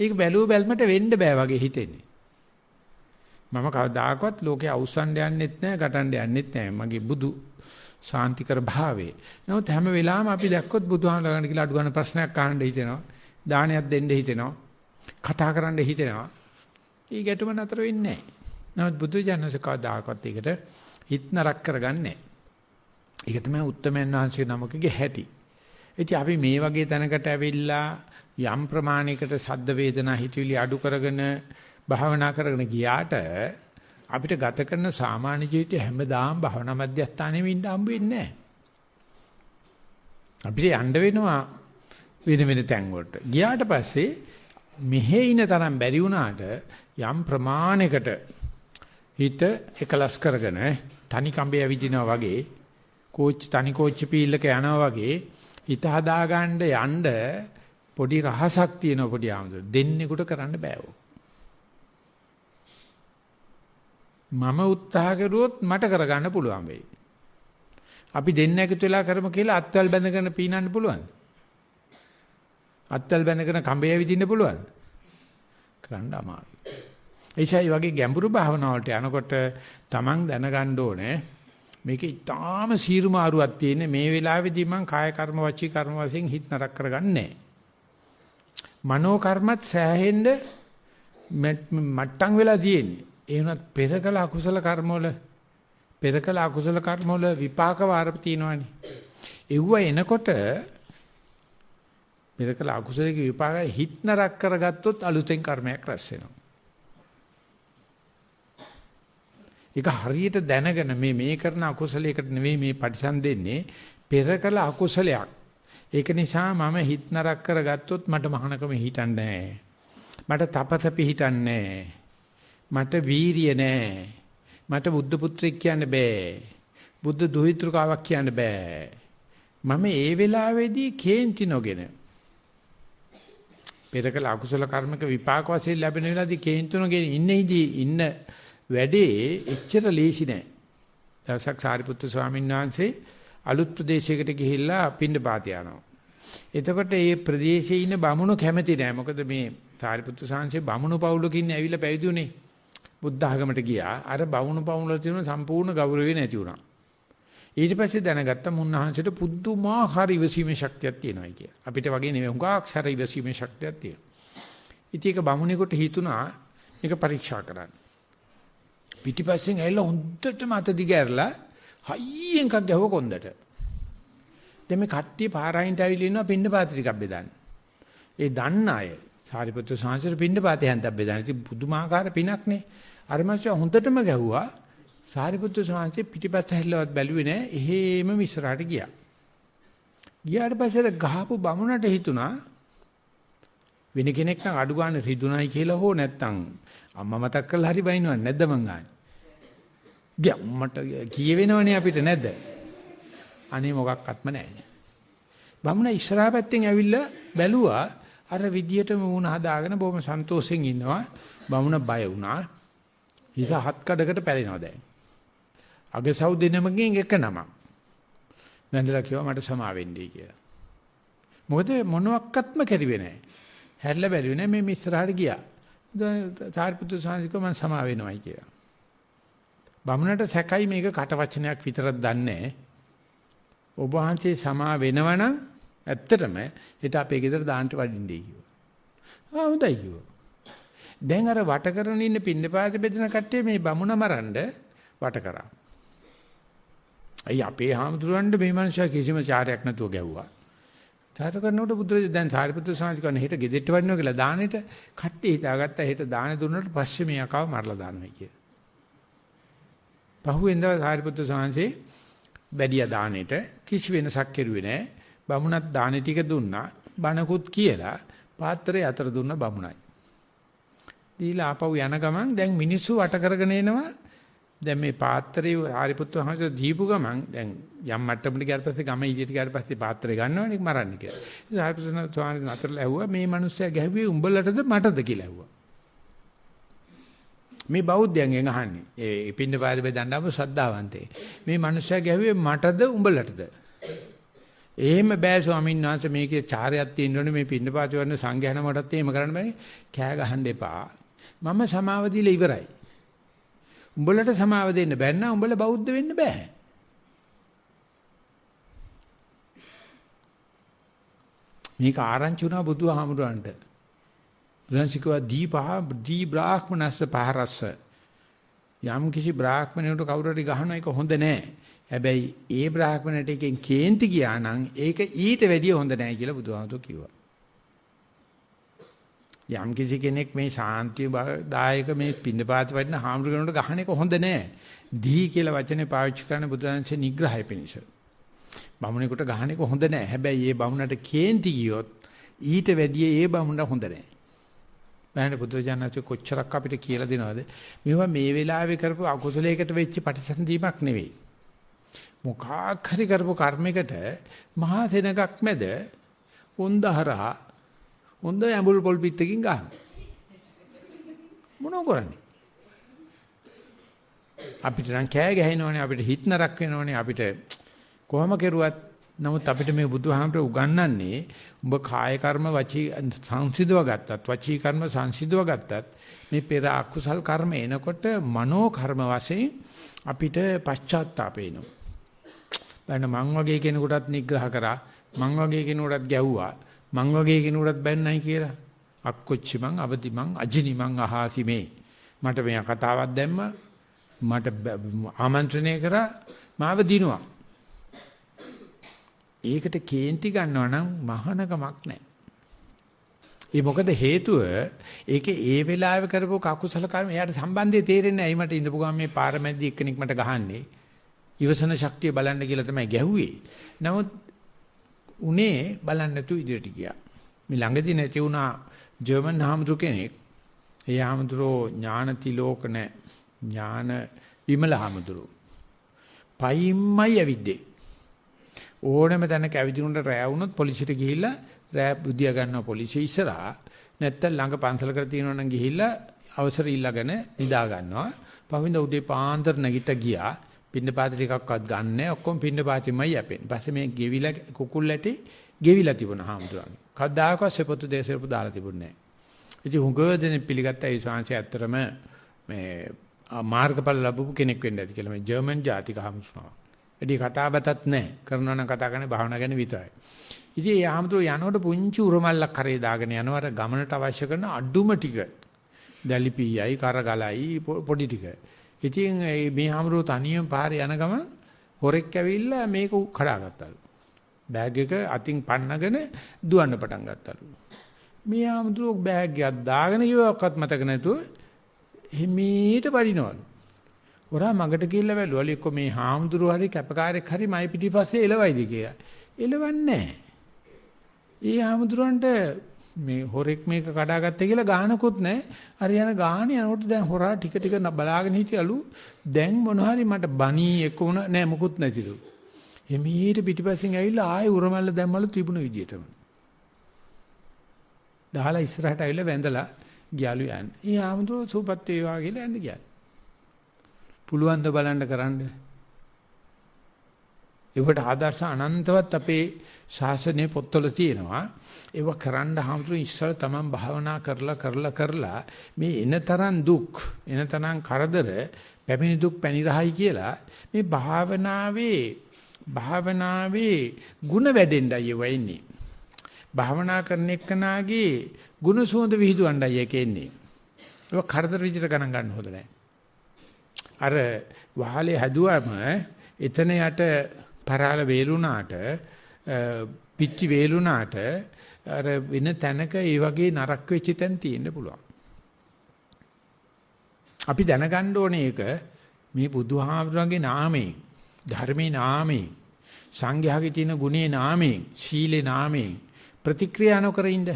ඒක බැලුව බැලමට වෙන්න බෑ වගේ හිතෙන්නේ. මම කවදාකවත් ලෝකේ අවසන් යන්නෙත් නෑ, ගටන්න යන්නෙත් නෑ. මගේ බුදු සාන්තිකර භාවයේ. නමුත් හැම වෙලාවෙම අපි දැක්කොත් බුදුහාමරගන්න කියලා අඩු ගන්න ප්‍රශ්නයක් අහන්න හිතෙනවා. දානයක් දෙන්න හිතෙනවා. කතා කරන්න හිතෙනවා. ඒ ගැටුම නතර වෙන්නේ නැහැ. නමුත් බුදු ජානස කවදාකවත් ඒකට හිත නරක කරගන්නේ නැහැ. ඒක තමයි උත්තමයන් වහන්සේ නමකගේ හැටි. ඉතින් අපි මේ වගේ තැනකට ඇවිල්ලා යම් ප්‍රමාණයකට සද්ද වේදනා හිතවිලි අඩු කරගෙන භාවනා කරගෙන ගියාට අපිට ගත කරන සාමාන්‍ය ජීවිතය හැමදාම භවනා මධ්‍යස්ථානෙම ඉන්න හම්බ වෙන්නේ නැහැ. අපිට යන්න වෙනවා වෙන වෙන තැන් වලට. ගියාට පස්සේ මෙහෙ ඉන තරම් බැරි වුණාට යම් ප්‍රමාණයකට හිත එකලස් කරගෙන තනි කම්බේ ඇවිදිනවා වගේ කෝච් තනි කෝච් පීල්ලක යනවා වගේ හිත හදාගන්න යන්න පොඩි රහසක් තියෙන පොඩි ආමතුරු දෙන්නෙකුට කරන්න බෑ මම උත්සාහ කරුවොත් මට කරගන්න පුළුවන් වෙයි. අපි දෙන්න එකතු වෙලා කරමු කියලා අත්වල බැඳගෙන පීනන්න පුළුවන්. අත්වල බැඳගෙන කඹේ විදින්න පුළුවන්. කරන්න අමාරුයි. එයිසයි වගේ ගැඹුරු භාවනාවලට යනකොට Taman දැනගන්න ඕනේ මේක ඊටාම සීරු මාරුවක් තියෙන මේ වෙලාවේදී මං කාය කර්ම වචී කර්ම වශයෙන් හිත නරක කරගන්නේ මනෝ කර්මත් සෑහෙන්න මට්ටම් වෙලා තියෙන්නේ ඒ වුණත් පෙරකල අකුසල කර්මවල පෙරකල අකුසල කර්මවල විපාක වාර තියෙනවනේ. එව්ව එනකොට පෙරකල අකුසලයේ විපාක හිත නරක කරගත්තොත් අලුතෙන් කර්මයක් රැස් වෙනවා. ඒක හරියට දැනගෙන මේ මේ කරන අකුසලයකට නෙවෙයි මේ පරිසම් දෙන්නේ පෙරකල අකුසලයක්. ඒක නිසා මම හිත නරක කරගත්තොත් මට මහානකම හිතන්නේ නැහැ. මට තපස පිහිටන්නේ නැහැ. මට වීරිය නෑ. මට බුද්ධ පුත්‍රයෙක් කියන්න බෑ. බුද්ධ දුහිතෘකාවක් කියන්න බෑ. මම ඒ වෙලාවේදී කේන්ති නොගෙන පෙරකල අකුසල කර්මක විපාක වශයෙන් ලැබෙන වෙලාවේදී කේන්ති නොගෙන ඉන්නේදී ඉන්න වැඩේ එච්චර ලේසි නෑ. දවසක් සාරිපුත්තු ස්වාමීන් වහන්සේ අලුත් ප්‍රදේශයකට ගිහිල්ලා පින්න පාත යනවා. එතකොට මේ ප්‍රදේශයේ ඉන්න බමුණු කැමති නෑ. මොකද මේ සාරිපුත්තු සාංශේ බමුණු පවුලකින් ඇවිල්ලා පැවිදුනේ. බුද්ධ ආගමට ගියා. අර බවුණු පවුල තියෙන සම්පූර්ණ ගෞරවය නැති වුණා. ඊට පස්සේ දැනගත්ත මුන්නහන්සේට පුදුමාකාර ඉවසීමේ ශක්තියක් තියෙනවා කිය. අපිට වගේ නෙවෙයි හුඟක් සැර ඉවසීමේ ශක්තියක් තියෙනවා. ඉතින් ඒක බමුණෙකුට හිතුණා මේක පරීක්ෂා කරන්න. පිටිපස්සෙන් ඇවිල්ලා හොඳට මත දිගෑරලා හයියෙන් එකක් ගැහුව කොන්දට. දැන් මේ කට්ටිය පාරායින්ට ඇවිල්ලා ඉන්නවා පින්න පාත ටිකක් බෙදන්න. ඒ දන්න අය සාරිපුත්‍ර සාංශර පින්න පාත හැන්දක් බෙදන්න. ඉතින් පුදුමාකාර පිනක් නේ. අර මනුස්සයා හොඳටම ගැහුවා. සාරිපුත්‍ර ස්වාමීන් පිටිපස්ස හැල්ලවත් බැලුවේ නෑ. එහෙම මිශ්‍රාට ගියා. ගියාට පස්සේ ගහපු බමුණට හිතුණා වෙන කෙනෙක් නම් අඩු ගන්න රිදුනයි කියලා හෝ නැත්තම් අම්මා මතක් කරලා හරි බයින්නව නැද්ද මං ගානේ. ගියා මට කියවෙනවනේ අපිට නැද්ද? අනේ මොකක්වත්ම නැහැ. බමුණ ඉස්සරහා පැත්තෙන් ඇවිල්ලා බැලුවා අර විදියටම වුණ හදාගෙන බොහොම සන්තෝෂෙන් ඉන්නවා. බමුණ බය වුණා. හිස හත් කඩකට පැලෙනවා දැන්. අගසව් දෙනමකින් එක නමක්. වැඳලා කිව්වා මට සමා වෙන්නයි කියලා. මොකද මොනවත්ක්ත්ම කැරිවේ නැහැ. හැරිලා බැලුවේ නැහැ මේ මිස්රාට ගියා. සාරිපුත්‍ර සාංශික මම සමා වෙනවයි කියලා. බමුණට සැකයි මේක කට වචනයක් විතරක් දන්නේ ඔබ වහන්සේ සමා වෙනවනම් ඇත්තටම හිට අපේ ගෙදර දාන්නට වඩින්නේ කිව්වා. ආ හොඳයි කිව්වා. දැන් අර වට කරන ඉන්න පින්නපාත බෙදෙන කට්ටිය මේ බමුණ මරන්න වට කරා. අයි අපේ හාමුදුරන්ට මේ මනුස්සයා කිසිම චාරයක් නැතුව ගැව්වා. චාර කරනකොට බුදුරජාණන් දැන් සාරිපුත්‍ර සාන්ති කියන හෙට ගෙදෙට්ට වඩිනවා කියලා දානෙට කට්ටිය හිතාගත්තා හෙට දාන දුන්නට පස්සේ මේ අකාව මරලා දානවා කිය. පහුවෙන්ද සාරිපුත්‍ර සාන්සේ බැඩියා දානෙට කිසි වෙනසක් කෙරුවේ නැහැ. බමුණත් දානෙ ටික දුන්නා. බණකුත් කියලා පාත්‍රය අතර දුන්න බමුණයි. දීලා ආපහු යන ගමන් දැන් මිනිස්සු වට කරගෙන එනවා. දැන් මේ පාත්‍රයේ ආරිපුත්තු වහන්සේ දීපු ගමන් දැන් යම් මට්ටමකට ගියාට පස්සේ ගම ඉදිරියට ගියාට පස්සේ පාත්‍රය ගන්නවනේ මරන්න කියලා. ඉතින් ආරිපුත්තු ස්වාමීන් අතරලා ඇහුවා මේ මිනිස්සයා ගැහුවේ උඹලටද මටද කියලා ඇහුවා. මේ බෞද්ධයන්ගෙන් අහන්නේ. ඒ පින්න පාද බෙදන්න ආපු ශ්‍රද්ධාවන්තේ. මේ මිනිස්සයා ගැහුවේ මටද උඹලටද? එහෙම බෑ ස්වාමීන් වහන්සේ මේකේ චාරයක් තියෙනවනේ මේ පින්නපාත වර්ණ සංඝයාන මටත් එහෙම කරන්න බෑනේ. කෑ ගහන්න එපා. මම සමාව දීලා ඉවරයි. උඹලට සමාව දෙන්න බැන්න උඹල බෞද්ධ වෙන්න බෑ. මේක ආරංචි වුණා බුදුහාමුදුරන්ට. බුදුන්සිකවා දීපහ දී බ්‍රාහ්මනස්ස පහරස්ස. යම් කිසි බ්‍රාහ්මණයෙකුට කවුරු හරි ගහන එක හොඳ නෑ. හැබැයි ඒ බ්‍රාහ්මණයට එකෙන් කේන්ති ගියා නම් ඒක ඊට වැඩිය හොඳ නෑ කියලා බුදුහාමුදුරුවෝ කිව්වා. යම් කිසි කෙනෙක් මේ ශාන්තිය දායක මේ පින්නපාත වඩින හාමුදුරනට ගහන එක හොඳ නෑ. දී කියලා වචනේ පාවිච්චි කරන බුදුරජාණන්සේ නිග්‍රහය පිණිස. බමුණෙකුට ගහන එක හොඳ නෑ. හැබැයි ඒ බමුණට කේන්ති ගියොත් ඊට වැඩිය ඒ බමුණට හොඳ නෑ. බෑනේ බුදුරජාණන්සේ කොච්චරක් අපිට කියලා දෙනවද? මේවා මේ වෙලාවේ කරපු අකුසලයකට වෙච්ච ප්‍රතිසන්දීමක් නෙවෙයි. මොකක් හරි කරපු කර්මයකට මහා සෙනගක් මැද හොඳහරහා හොඳ ඇඹුල් පොල් පිටකින් ගන්න. මොනෝ කරන්නේ? අපිට නම් කෑ ගැහෙනවනේ අපිට හිත නරක් වෙනවනේ අපිට කොහොම කෙරුවත් නමුත් අපිට මේ බුදුහාමර උගන්වන්නේ උඹ කාය කර්ම වචී සංසිඳව ගත්තත් වචී කර්ම සංසිඳව ගත්තත් මේ පෙර අකුසල් කර්ම එනකොට මනෝ කර්ම වශයෙන් අපිට පශ්චාත්තාප වෙනවා. දැන් මං වගේ කෙනෙකුටත් නිග්‍රහ කරා මං වගේ කෙනෙකුටත් ගැව්වා මං වගේ කෙනෙකුටත් බැන්නයි කියලා. අක්කොච්චි මං අවදි මං අජිනි මං අහාසි මේ. මට මේ කතාවක් දැම්ම මට ආමන්ත්‍රණය කරා මාව දිනුවා. ඒකට කේන්ති ගන්නවා නම් මහානකමක් නැහැ ඒ මොකද හේතුව ඒකේ ඒ වෙලාවේ කරපු කකුසල කර්ම එයාට සම්බන්ධය තේරෙන්නේ නැහැ. මට ඉඳපු ගමන් මේ පාරමැද්දි එක්කෙනෙක් මට ගහන්නේ. ඉවසන ශක්තිය බලන්න කියලා තමයි ගැහුවේ. නමුත් උනේ බලන්න නැතුව ඉදිරියට ගියා. මේ ළඟදී නැති වුණා ජර්මන් හාමුදුර කෙනෙක්. ඒ හාමුදුරෝ ඥානතිලෝකන ඥාන විමල හාමුදුරෝ. පයින්මයි ඇවිද්දේ. ඕනම තැනක ඇවිදිනුට රෑ වුණොත් පොලිසියට ගිහිල්ලා රෑ බුදියා ගන්නවා පොලිසිය ඉස්සරහා. නැත්තම් ළඟ පන්සලකට තියෙනවා නම් ගිහිල්ලා අවසර ඉල්ලගෙන නිදා ගන්නවා. පහුවෙන්ද උදේ පාන්දර නැගිට ගියා. පින්න පාත ටිකක්වත් ගන්නෑ. ඔක්කොම පින්න පාතෙමයි යැපෙන්නේ. පස්සේ මේ ගෙවිලා කුකුල් ඇටි ගෙවිලා තිබුණා හාමුදුරන්. කවදාකවත් සෙපොතු දේශරපු දාලා තිබුණේ නැහැ. ඉතින් හුඟවදෙන පිළිගත්ත ඒ ශාංශය ඇත්තරම මේ මාර්ගඵල ලැබපු කෙනෙක් වෙන්න ඇති කියලා මේ ජර්මන් ජාතික හමුස්නවා. එඩි කතා බතත් නැහැ. කරනවා නම් කතා කරන්නේ භාවනා ගැන විතරයි. ඉතින් ඒ ආමතුරු යනකොට පුංචි උරමල්ලක් කරේ දාගෙන යනවට ගමනට අවශ්‍ය කරන අඩුම ටික දැලිපියයි කරගලයි පොඩි ටික. ඉතින් මේ ආමතුරු තනියම පාරේ යන ගම හොරෙක් ඇවිල්ලා මේක කඩාගත්තලු. බෑග් එක අතින් පන්නගෙන දුවන්න පටන් ගත්තලු. මේ ආමතුරු බෑග් එකක් දාගෙන ඉවක්වත් මතක නැතුව හිමීට පරිණවලු. ඔරා මගට ගිහිල්ලා බැලුවලු එක්ක මේ හාමුදුරුවෝ හරි කැපකාරයෙක් හරි මයි පිටිපස්සේ එලවයිද කියලා. එලවන්නේ නැහැ. ඒ හාමුදුරන්ට මේ හොරෙක් මේක කඩාගත්තේ කියලා ගානකුත් නැහැ. හරි යන ගාන යනකොට දැන් හොරා ටික ටික බලාගෙන හිටියලු. දැන් මොන හරි මට බණී එක්ක වුණා නෑ මුකුත් නැතිලු. එමීට පිටිපස්සෙන් ඇවිල්ලා ආයෙ උරමල්ල දැම්මලු තිබුණ විදියටම. දහලා ඉස්සරහට ඇවිල්ලා වැඳලා ගියාලු යන්නේ. ඒ ආමුදුර සූපත් වේවා කියලා යන්න ගියා. පුළුවන් ද බලන්න කරන්න. ඒකට ආදර්ශ අනන්තවත් අපේ ශාසනයේ පොත්වල තියෙනවා. ඒව කරන්න හැමතුරු ඉස්සර තමන් භාවනා කරලා කරලා කරලා මේ එන තරම් දුක් එන තරම් කරදර පැමිණි දුක් පැනිරහයි කියලා මේ භාවනාවේ භාවනාවේ ಗುಣ වැඩෙන්නයි ඒව එන්නේ. භාවනා කරන එක්කනාගේ ಗುಣ සුවඳ විහිදුවන්නයි ඒක එන්නේ. ඒක කරදර විදිහට ගණන් ගන්න හොඳ නැහැ. අර වහලේ හැදුවම එතන යට පරාල වේලුණාට පිච්චි වේලුණාට අර වෙන තැනක ඒ වගේ නරක වෙච්ච තැන් තියෙන්න පුළුවන්. අපි දැනගන්න ඕනේ ඒක මේ බුදුහාමුදුරන්ගේ නාමයෙන් ධර්මයේ නාමයෙන් සංඝයාගේ තියෙන ගුණේ නාමයෙන් සීලේ නාමයෙන් ප්‍රතික්‍රියා නොකර ඉන්න